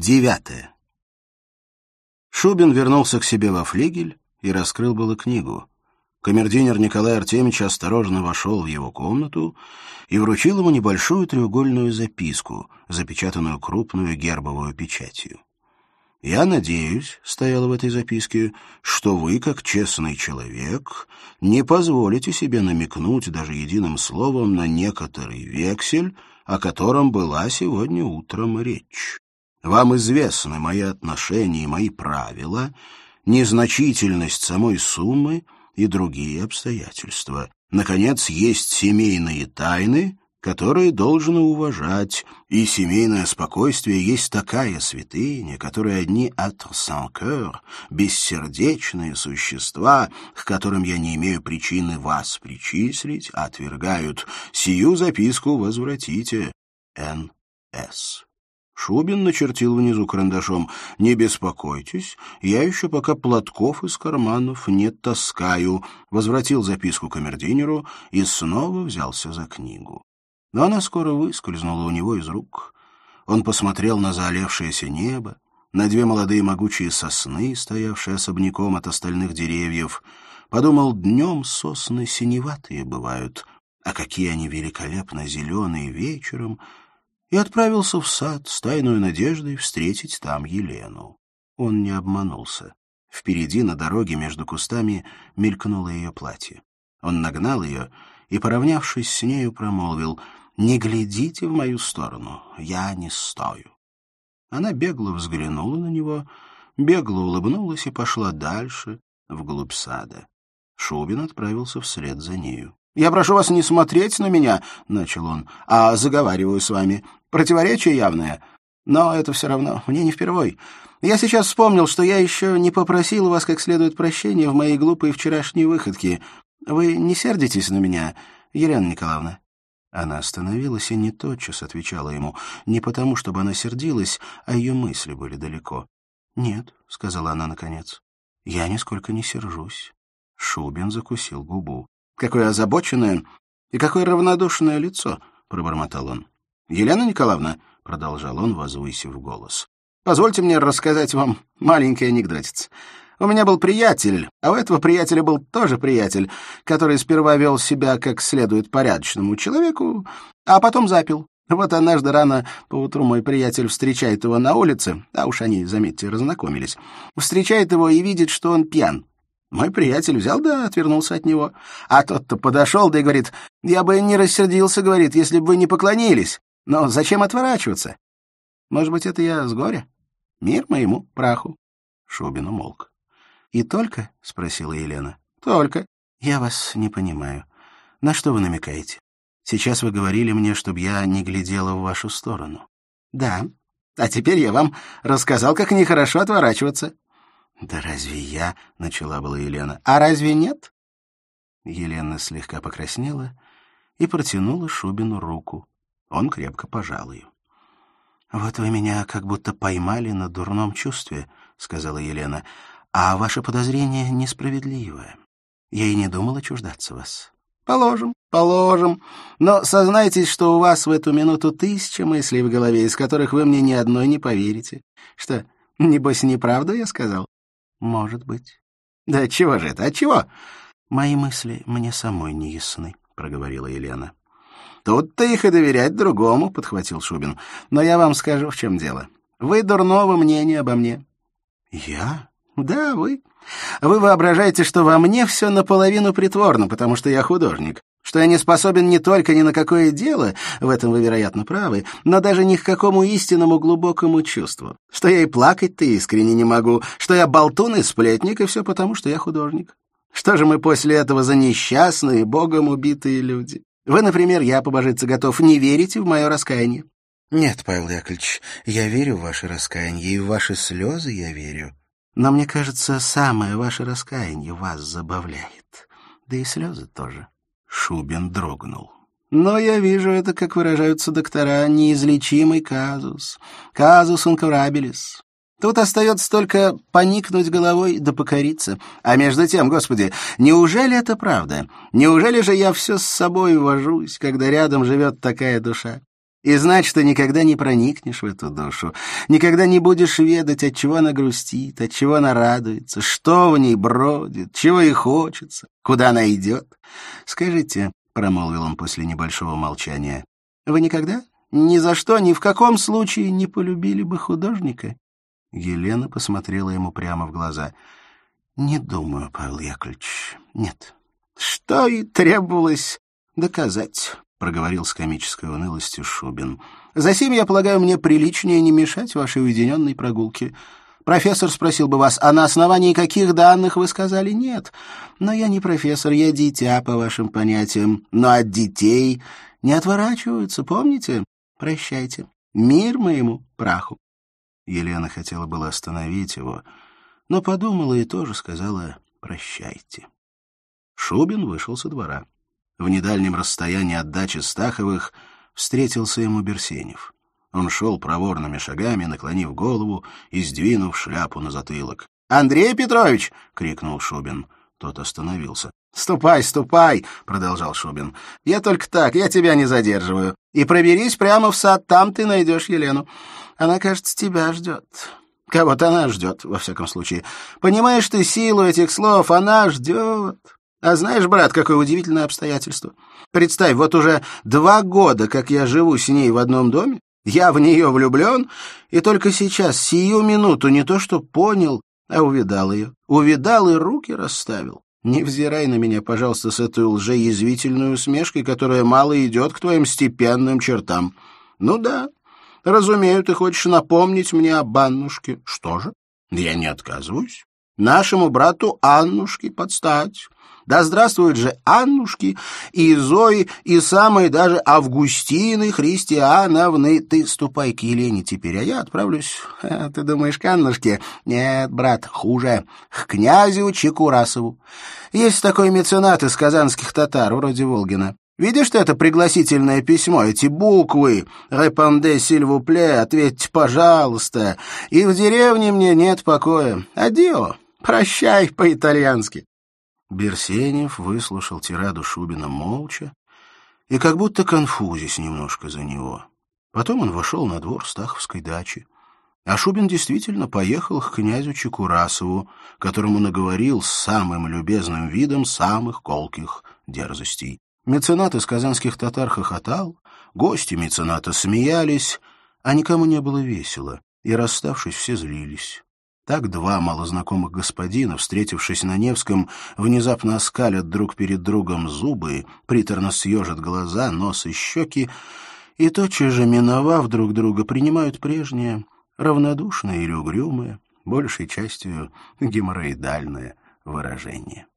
Девятое. Шубин вернулся к себе во флигель и раскрыл было книгу. Камердинер Николай Артемьевич осторожно вошел в его комнату и вручил ему небольшую треугольную записку, запечатанную крупную гербовую печатью. «Я надеюсь», — стояло в этой записке, — «что вы, как честный человек, не позволите себе намекнуть даже единым словом на некоторый вексель, о котором была сегодня утром речь. Вам известны мои отношения и мои правила, незначительность самой суммы — и другие обстоятельства. Наконец, есть семейные тайны, которые должно уважать, и семейное спокойствие есть такая святыня, которой одни «être sans cœur», бессердечные существа, к которым я не имею причины вас причислить, отвергают. Сию записку возвратите. Н.С. Шубин начертил внизу карандашом «Не беспокойтесь, я еще пока платков из карманов не таскаю», возвратил записку камердинеру и снова взялся за книгу. Но она скоро выскользнула у него из рук. Он посмотрел на заолевшееся небо, на две молодые могучие сосны, стоявшие особняком от остальных деревьев, подумал, днем сосны синеватые бывают, а какие они великолепно зеленые вечером — и отправился в сад с тайной надеждой встретить там Елену. Он не обманулся. Впереди на дороге между кустами мелькнуло ее платье. Он нагнал ее и, поравнявшись с нею, промолвил «Не глядите в мою сторону, я не стою». Она бегло взглянула на него, бегло улыбнулась и пошла дальше, вглубь сада. Шубин отправился вслед за нею. «Я прошу вас не смотреть на меня», — начал он, — «а заговариваю с вами. Противоречие явное. Но это все равно, мне не впервой. Я сейчас вспомнил, что я еще не попросил вас как следует прощения в моей глупой вчерашней выходке. Вы не сердитесь на меня, Елена Николаевна?» Она остановилась и не тотчас отвечала ему, не потому, чтобы она сердилась, а ее мысли были далеко. «Нет», — сказала она наконец, — «я нисколько не сержусь». Шубин закусил губу. «Какое озабоченное и какое равнодушное лицо!» — пробормотал он. «Елена Николаевна», — продолжал он, возвысив голос, — «позвольте мне рассказать вам маленький анекдотец. У меня был приятель, а у этого приятеля был тоже приятель, который сперва вел себя как следует порядочному человеку, а потом запил. Вот однажды рано поутру мой приятель встречает его на улице, а уж они, заметьте, разнакомились, встречает его и видит, что он пьян. Мой приятель взял да отвернулся от него. А тот-то подошел да и говорит, «Я бы не рассердился, — говорит, — если бы вы не поклонились. Но зачем отворачиваться? Может быть, это я с горя? Мир моему праху. Шубин умолк. «И только?» — спросила Елена. «Только. Я вас не понимаю. На что вы намекаете? Сейчас вы говорили мне, чтобы я не глядела в вашу сторону». «Да. А теперь я вам рассказал, как нехорошо отворачиваться». «Да разве я?» — начала была Елена. «А разве нет?» Елена слегка покраснела и протянула Шубину руку. Он крепко пожал ее. «Вот вы меня как будто поймали на дурном чувстве», — сказала Елена. «А ваше подозрение несправедливое. Я и не думала чуждаться вас». «Положим, положим. Но сознайтесь, что у вас в эту минуту тысяча мыслей в голове, из которых вы мне ни одной не поверите. Что, небось, неправду я сказал?» «Может быть». «Да чего же это, отчего?» «Мои мысли мне самой не ясны», — проговорила Елена. Тут-то их и доверять другому, — подхватил Шубин. Но я вам скажу, в чем дело. Вы дурного мнения обо мне. Я? Да, вы. Вы воображаете, что во мне все наполовину притворно, потому что я художник, что я не способен не только ни на какое дело, в этом вы, вероятно, правы, но даже ни к какому истинному глубокому чувству, что я и плакать-то искренне не могу, что я болтун и сплетник, и все потому, что я художник. Что же мы после этого за несчастные, богом убитые люди? Вы, например, я побожиться готов, не верите в мое раскаяние? Нет, Павел Яковлевич, я верю в ваше раскаяние, и в ваши слезы я верю. Но мне кажется, самое ваше раскаяние вас забавляет. Да и слезы тоже. Шубин дрогнул. Но я вижу это, как выражаются доктора, неизлечимый казус. Казус инкурабилис. Тут остается только поникнуть головой да покориться. А между тем, Господи, неужели это правда? Неужели же я все с собой вожусь, когда рядом живет такая душа? И значит, ты никогда не проникнешь в эту душу, никогда не будешь ведать, от чего она грустит, от чего она радуется, что в ней бродит, чего ей хочется, куда она идет. Скажите, — промолвил он после небольшого молчания, — вы никогда, ни за что, ни в каком случае не полюбили бы художника? Елена посмотрела ему прямо в глаза. — Не думаю, Павел Яковлевич, нет. — Что и требовалось доказать проговорил с комической унылостью Шубин. «Засим, я полагаю, мне приличнее не мешать вашей уединенной прогулке. Профессор спросил бы вас, а на основании каких данных вы сказали нет? Но я не профессор, я дитя, по вашим понятиям. Но от детей не отворачиваются, помните? Прощайте. Мир моему праху». Елена хотела было остановить его, но подумала и тоже сказала «прощайте». Шубин вышел со двора. В недальнем расстоянии от дачи Стаховых встретился ему Берсенев. Он шел проворными шагами, наклонив голову и сдвинув шляпу на затылок. «Андрей Петрович!» — крикнул Шубин. Тот остановился. «Ступай, ступай!» — продолжал Шубин. «Я только так, я тебя не задерживаю. И проберись прямо в сад, там ты найдешь Елену. Она, кажется, тебя ждет. Кого-то она ждет, во всяком случае. Понимаешь ты силу этих слов? Она ждет. А знаешь, брат, какое удивительное обстоятельство. Представь, вот уже два года, как я живу с ней в одном доме, я в нее влюблен, и только сейчас, сию минуту, не то что понял, а увидал ее. Увидал и руки расставил. Не взирай на меня, пожалуйста, с этой лжеязвительной усмешкой, которая мало идет к твоим степенным чертам. Ну да, разумею, ты хочешь напомнить мне об Аннушке. Что же? Я не отказываюсь. Нашему брату Аннушке подстать. Да здравствуют же Аннушки и Зои, и самые даже Августины Христиановны. Ты ступай к Елене теперь, а я отправлюсь, а, ты думаешь, к Аннушке? Нет, брат, хуже, к князю Чекурасову. Есть такой меценат из казанских татар, вроде Волгина. Видишь ты это пригласительное письмо, эти буквы? «Репонде, сильвупле», «Ответьте, пожалуйста». И в деревне мне нет покоя. Адио, прощай по-итальянски. Берсенев выслушал тираду Шубина молча и как будто конфузясь немножко за него. Потом он вошел на двор Стаховской дачи. А Шубин действительно поехал к князю Чекурасову, которому наговорил с самым любезным видом самых колких дерзостей. Меценат из казанских татар хохотал, гости мецената смеялись, а никому не было весело, и, расставшись, все злились. Так два малознакомых господина, встретившись на Невском, внезапно оскалят друг перед другом зубы, приторно съежат глаза, нос и щеки, и тотчас же, миновав друг друга, принимают прежнее, равнодушное или угрюмое, большей частью геморроидальное выражение.